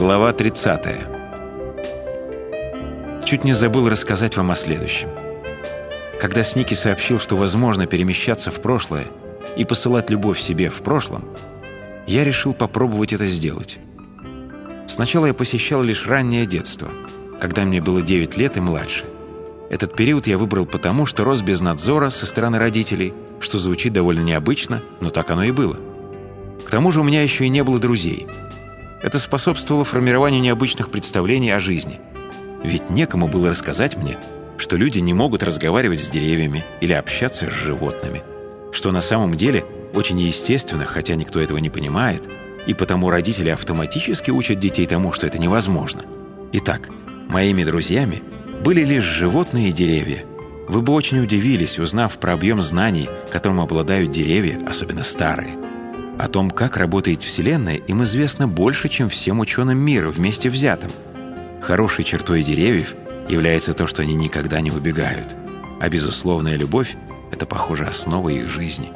Глава 30. Чуть не забыл рассказать вам о следующем. Когда Сники сообщил, что возможно перемещаться в прошлое и посылать любовь себе в прошлом, я решил попробовать это сделать. Сначала я посещал лишь раннее детство, когда мне было 9 лет и младше. Этот период я выбрал потому, что рос без надзора со стороны родителей, что звучит довольно необычно, но так оно и было. К тому же у меня еще и не было друзей. Это способствовало формированию необычных представлений о жизни. Ведь некому было рассказать мне, что люди не могут разговаривать с деревьями или общаться с животными, что на самом деле очень естественно, хотя никто этого не понимает, и потому родители автоматически учат детей тому, что это невозможно. Итак, моими друзьями были лишь животные и деревья. Вы бы очень удивились, узнав про объем знаний, которым обладают деревья, особенно старые. О том, как работает Вселенная, им известно больше, чем всем ученым мира вместе взятым. Хорошей чертой деревьев является то, что они никогда не убегают. А безусловная любовь – это, похоже, основа их жизни.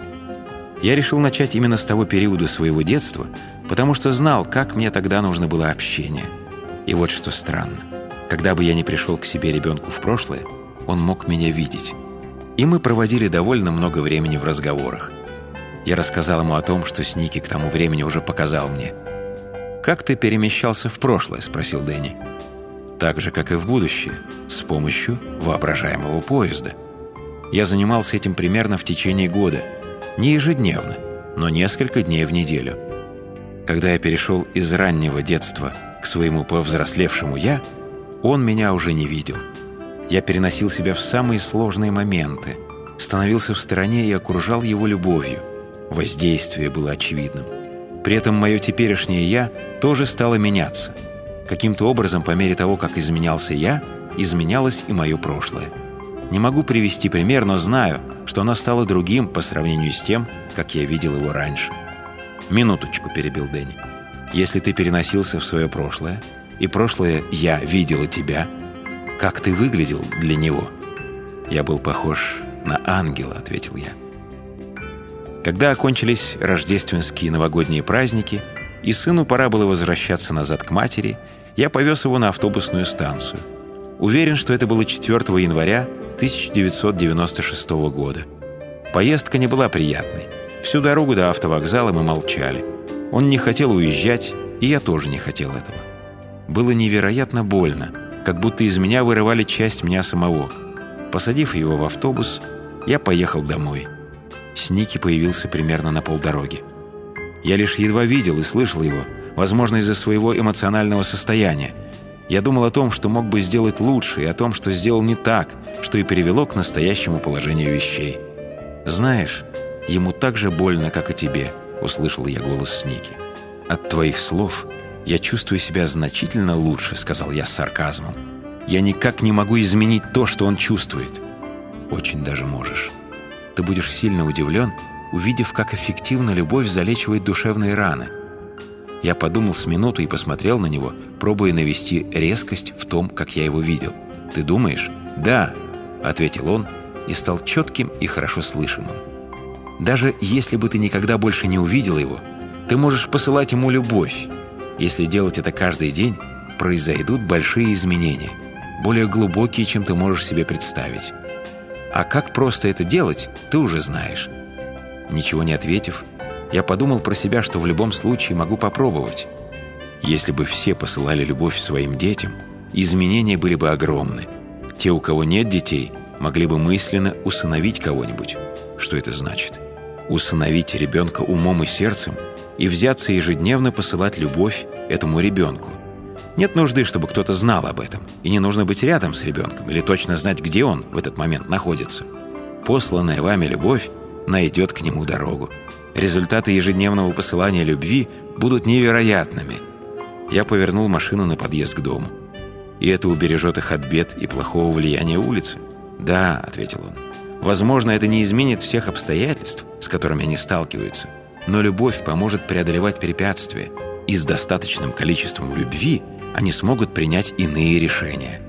Я решил начать именно с того периода своего детства, потому что знал, как мне тогда нужно было общение. И вот что странно. Когда бы я не пришел к себе ребенку в прошлое, он мог меня видеть. И мы проводили довольно много времени в разговорах. Я рассказал ему о том, что Сники к тому времени уже показал мне. «Как ты перемещался в прошлое?» – спросил Дэнни так же, как и в будущее, с помощью воображаемого поезда. Я занимался этим примерно в течение года, не ежедневно, но несколько дней в неделю. Когда я перешел из раннего детства к своему повзрослевшему «я», он меня уже не видел. Я переносил себя в самые сложные моменты, становился в стороне и окружал его любовью. Воздействие было очевидным. При этом мое теперешнее «я» тоже стало меняться – Каким-то образом, по мере того, как изменялся я, изменялось и мое прошлое. Не могу привести пример, но знаю, что оно стало другим по сравнению с тем, как я видел его раньше. «Минуточку», — перебил Дэнни. «Если ты переносился в свое прошлое, и прошлое я видела тебя, как ты выглядел для него?» «Я был похож на ангела», — ответил я. Когда окончились рождественские новогодние праздники — и сыну пора было возвращаться назад к матери, я повез его на автобусную станцию. Уверен, что это было 4 января 1996 года. Поездка не была приятной. Всю дорогу до автовокзала мы молчали. Он не хотел уезжать, и я тоже не хотел этого. Было невероятно больно, как будто из меня вырывали часть меня самого. Посадив его в автобус, я поехал домой. Сники появился примерно на полдороги. Я лишь едва видел и слышал его, возможно, из-за своего эмоционального состояния. Я думал о том, что мог бы сделать лучше, и о том, что сделал не так, что и привело к настоящему положению вещей. «Знаешь, ему так же больно, как и тебе», — услышал я голос Сники. «От твоих слов я чувствую себя значительно лучше», — сказал я с сарказмом. «Я никак не могу изменить то, что он чувствует». «Очень даже можешь. Ты будешь сильно удивлен, увидев, как эффективно любовь залечивает душевные раны. Я подумал с минуту и посмотрел на него, пробуя навести резкость в том, как я его видел. «Ты думаешь?» «Да», — ответил он и стал четким и хорошо слышимым. «Даже если бы ты никогда больше не увидел его, ты можешь посылать ему любовь. Если делать это каждый день, произойдут большие изменения, более глубокие, чем ты можешь себе представить. А как просто это делать, ты уже знаешь. Ничего не ответив, я подумал про себя, что в любом случае могу попробовать. Если бы все посылали любовь своим детям, изменения были бы огромны. Те, у кого нет детей, могли бы мысленно усыновить кого-нибудь. Что это значит? Усыновить ребенка умом и сердцем и взяться ежедневно посылать любовь этому ребенку. Нет нужды, чтобы кто-то знал об этом, и не нужно быть рядом с ребенком или точно знать, где он в этот момент находится. Посланная вами любовь найдет к нему дорогу. Результаты ежедневного посылания любви будут невероятными. Я повернул машину на подъезд к дому. И это убережет их от бед и плохого влияния улицы? «Да», — ответил он. «Возможно, это не изменит всех обстоятельств, с которыми они сталкиваются, но любовь поможет преодолевать препятствия, и с достаточным количеством любви они смогут принять иные решения».